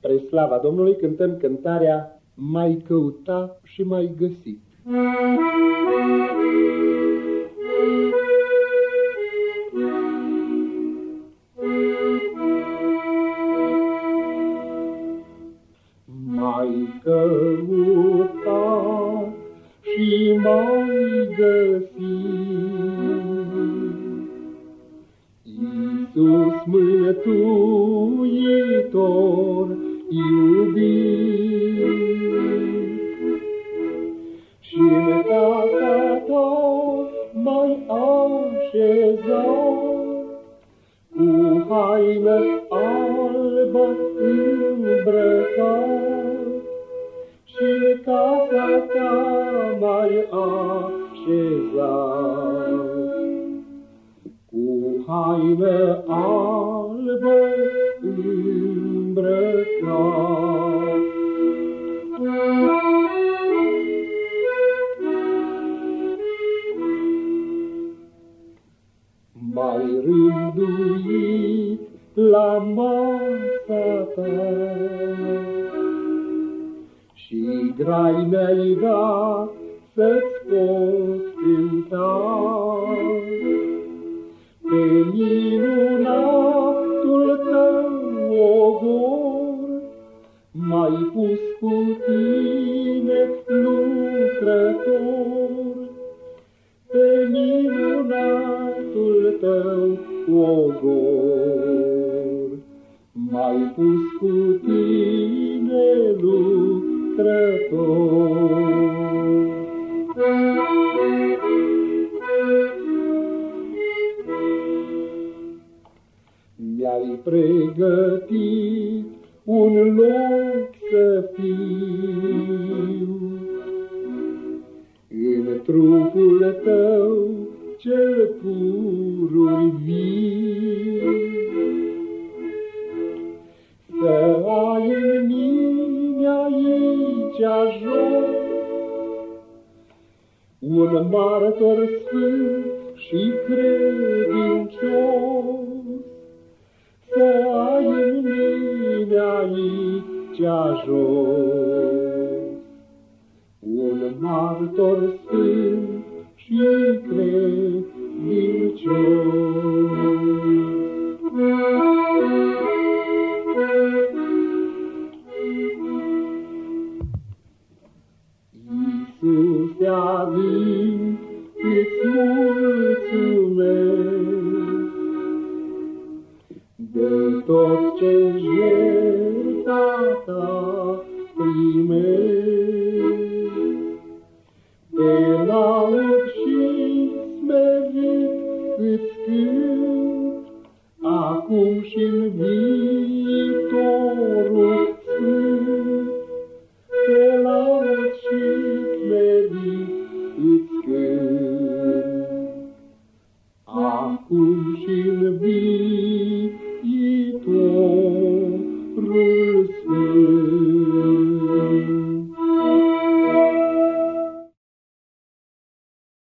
Pre slava Domnului cântăm cântarea Mai căuta și mai găsit. Mai căuta și mai găsit Iisus mântuitor iubit. Și în casa ta mai așezat, cu haină albă îmbrăcat, și în casa ta mai așezat haină albă îmbrăcat. Mai rânduit la masa ta și grai mi-ai dat să-ți pot mai pus cu tine lucrător. Pe minunatul tău ogor, mai pus cu tine lucrător. mi-ai pregătit un loc să fiu. În trupul tău cel purul viu. Să ai în mine aici jos un martor sfânt și credincios să ai în mine aici jos. Un martor sfânt și credincios. Iisuse adânc, îți mulțumesc, tot ce jertfa ta primești. Înalt și smerit îți cânt, acum și-n viitorul sfânt. Înalt și smerit îți cânt, acum și-n viitorul